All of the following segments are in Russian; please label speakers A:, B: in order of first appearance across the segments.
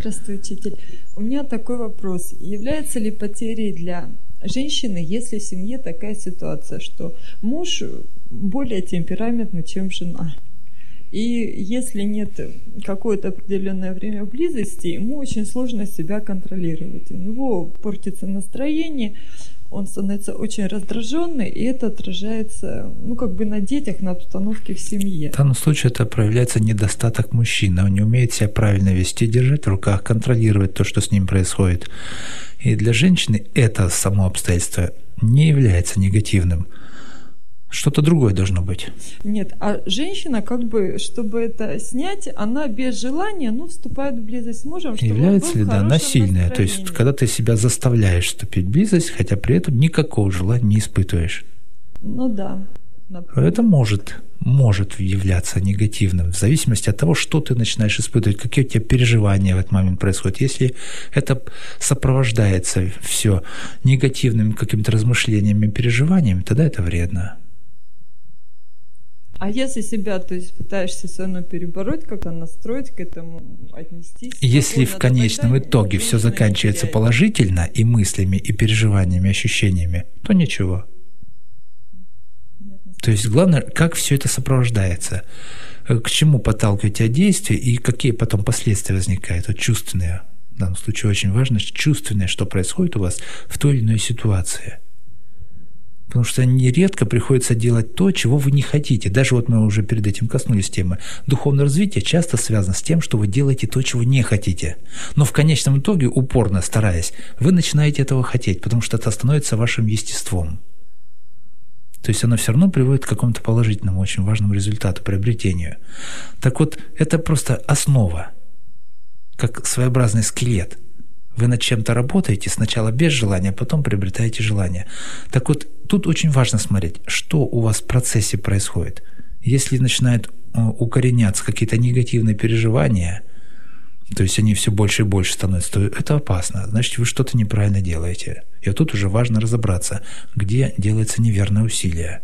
A: Здравствуй, учитель. У меня такой вопрос. Является ли потерей для женщины, если в семье такая ситуация, что муж более темпераментный, чем жена? И если нет какое-то определенное время близости, ему очень сложно себя контролировать. У него портится настроение, он становится очень раздраженный, и это отражается, ну, как бы на детях, на обстановке в семье.
B: В данном случае это проявляется недостаток мужчины. Он не умеет себя правильно вести, держать в руках, контролировать то, что с ним происходит. И для женщины это само обстоятельство не является негативным. Что-то другое должно быть.
A: Нет, а женщина, как бы, чтобы это снять, она без желания, ну, вступает в близость с мужем.
B: Чтобы Является ли, да, насильная. То есть, когда ты себя заставляешь вступить в близость, хотя при этом никакого желания не испытываешь.
A: Ну да.
B: Например. Это может, может являться негативным в зависимости от того, что ты начинаешь испытывать, какие у тебя переживания в этот момент происходят. Если это сопровождается все негативными какими-то размышлениями, переживаниями, тогда это вредно.
A: А если себя, то есть пытаешься все равно перебороть, как-то настроить к этому, отнестись?
B: Если в конечном итоге все заканчивается положительно и мыслями, и переживаниями, ощущениями, то ничего. То есть главное, как все это сопровождается, к чему подталкивает тебя действие и какие потом последствия возникают, вот чувственные. В данном случае очень важно чувственное, что происходит у вас в той или иной ситуации – Потому что нередко приходится делать то, чего вы не хотите. Даже вот мы уже перед этим коснулись темы. Духовное развитие часто связано с тем, что вы делаете то, чего не хотите. Но в конечном итоге, упорно стараясь, вы начинаете этого хотеть, потому что это становится вашим естеством. То есть оно все равно приводит к какому-то положительному, очень важному результату, приобретению. Так вот, это просто основа, как своеобразный скелет – вы над чем-то работаете сначала без желания, потом приобретаете желание. Так вот, тут очень важно смотреть, что у вас в процессе происходит. Если начинают э, укореняться какие-то негативные переживания, то есть они все больше и больше становятся, то это опасно. Значит, вы что-то неправильно делаете. И вот тут уже важно разобраться, где делается неверное усилие.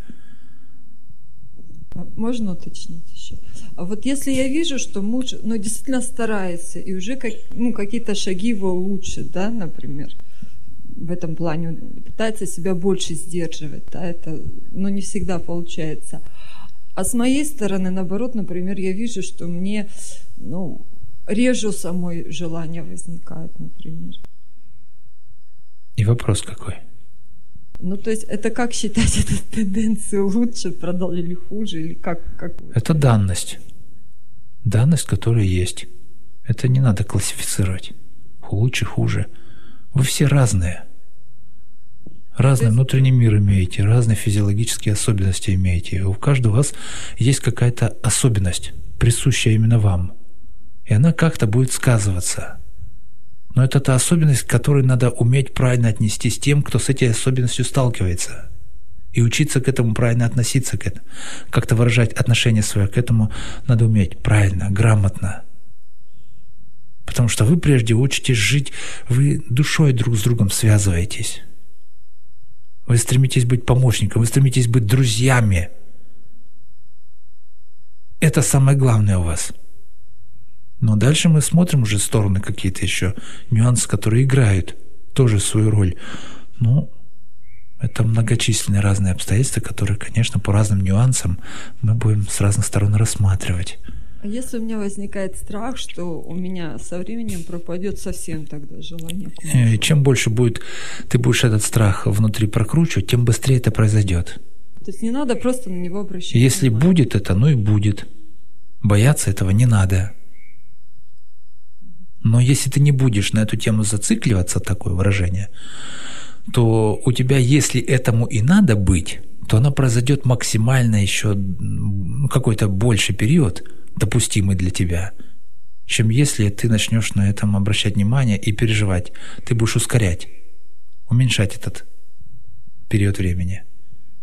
A: А можно уточнить еще? А вот если я вижу, что муж ну, действительно старается, и уже как, ну, какие-то шаги его лучше, да, например, в этом плане он пытается себя больше сдерживать, да, это, ну, не всегда получается. А с моей стороны, наоборот, например, я вижу, что мне, ну, реже самой желание возникает, например.
B: И вопрос какой?
A: Ну, то есть это как считать эту тенденцию лучше продал или хуже, или как? как?
B: Это данность. Данность, которая есть. Это не надо классифицировать. Лучше, хуже. Вы все разные. Разный есть... внутренний мир имеете, разные физиологические особенности имеете. У каждого у вас есть какая-то особенность, присущая именно вам. И она как-то будет сказываться – но это та особенность, к которой надо уметь правильно отнестись тем, кто с этой особенностью сталкивается. И учиться к этому правильно относиться к этому. Как-то выражать отношение свое к этому надо уметь правильно, грамотно. Потому что вы прежде учитесь жить, вы душой друг с другом связываетесь. Вы стремитесь быть помощником, вы стремитесь быть друзьями. Это самое главное у вас – но дальше мы смотрим уже стороны какие-то еще, нюансы, которые играют тоже свою роль. Ну, это многочисленные разные обстоятельства, которые, конечно, по разным нюансам мы будем с разных сторон рассматривать.
A: Если у меня возникает страх, что у меня со временем пропадет совсем тогда желание к
B: мужу? И чем больше будет, ты будешь этот страх внутри прокручивать, тем быстрее это произойдет.
A: То есть не надо просто на него обращать
B: Если внимание. будет это, ну и будет. Бояться этого не надо. Но если ты не будешь на эту тему зацикливаться, такое выражение, то у тебя, если этому и надо быть, то оно произойдет максимально еще какой-то больший период, допустимый для тебя, чем если ты начнешь на этом обращать внимание и переживать. Ты будешь ускорять, уменьшать этот период времени.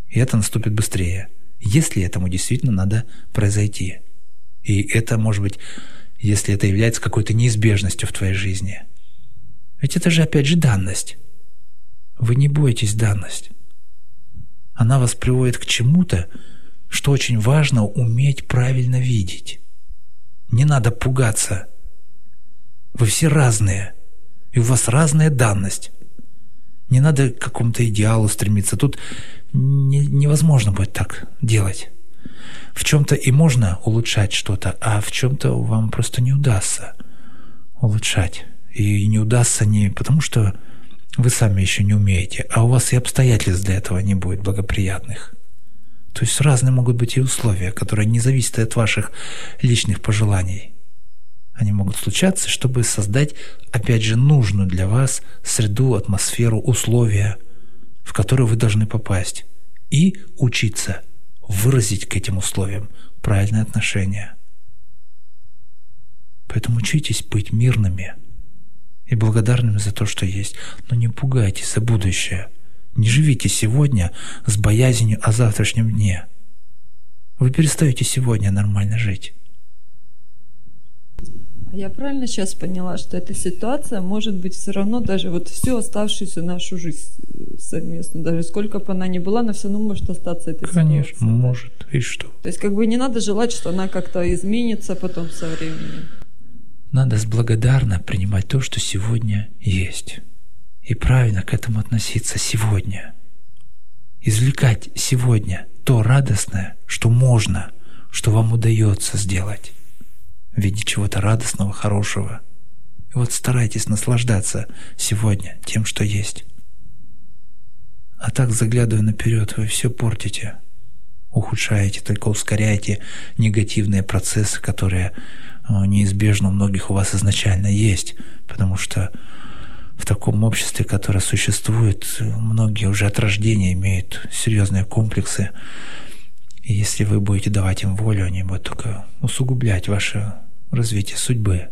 B: И это наступит быстрее, если этому действительно надо произойти. И это может быть если это является какой-то неизбежностью в твоей жизни. Ведь это же опять же данность. Вы не бойтесь данность. Она вас приводит к чему-то, что очень важно уметь правильно видеть. Не надо пугаться. Вы все разные. И у вас разная данность. Не надо к какому-то идеалу стремиться. Тут не, невозможно будет так делать. В чем-то и можно улучшать что-то, а в чем-то вам просто не удастся улучшать. И не удастся не потому, что вы сами еще не умеете, а у вас и обстоятельств для этого не будет благоприятных. То есть разные могут быть и условия, которые не зависят от ваших личных пожеланий. Они могут случаться, чтобы создать, опять же, нужную для вас среду, атмосферу, условия, в которые вы должны попасть, и учиться выразить к этим условиям правильное отношение. Поэтому учитесь быть мирными и благодарными за то, что есть, но не пугайтесь за будущее. Не живите сегодня с боязнью о завтрашнем дне. Вы перестаете сегодня нормально жить.
A: А я правильно сейчас поняла, что эта ситуация может быть все равно даже вот всю оставшуюся нашу жизнь э, совместно, даже сколько бы она ни была, она все равно может остаться этой
B: Конечно,
A: ситуацией. да?
B: может. И что?
A: То есть как бы не надо желать, что она как-то изменится потом со временем.
B: Надо с благодарно принимать то, что сегодня есть. И правильно к этому относиться сегодня. Извлекать сегодня то радостное, что можно, что вам удается сделать в виде чего-то радостного, хорошего. И вот старайтесь наслаждаться сегодня тем, что есть. А так, заглядывая наперед, вы все портите, ухудшаете, только ускоряете негативные процессы, которые э, неизбежно у многих у вас изначально есть, потому что в таком обществе, которое существует, многие уже от рождения имеют серьезные комплексы. И если вы будете давать им волю, они будут только усугублять ваше развитие судьбы,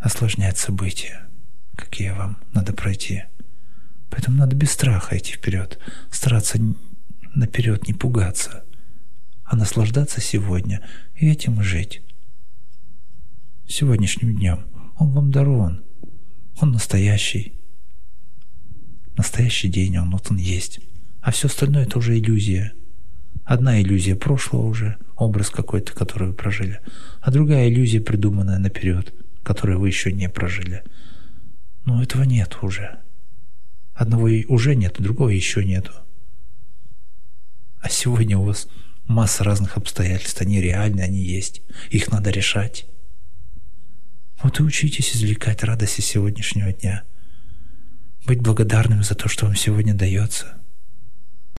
B: осложнять события, какие вам надо пройти. Поэтому надо без страха идти вперед, стараться наперед не пугаться, а наслаждаться сегодня и этим жить. Сегодняшним днем он вам дарован, он настоящий. Настоящий день, он вот он есть. А все остальное это уже иллюзия. Одна иллюзия прошлого уже, образ какой-то, который вы прожили, а другая иллюзия, придуманная наперед, которую вы еще не прожили. Но этого нет уже. Одного уже нет, другого еще нету. А сегодня у вас масса разных обстоятельств, они реальны, они есть. Их надо решать. Вот и учитесь извлекать радость из сегодняшнего дня. Быть благодарным за то, что вам сегодня дается.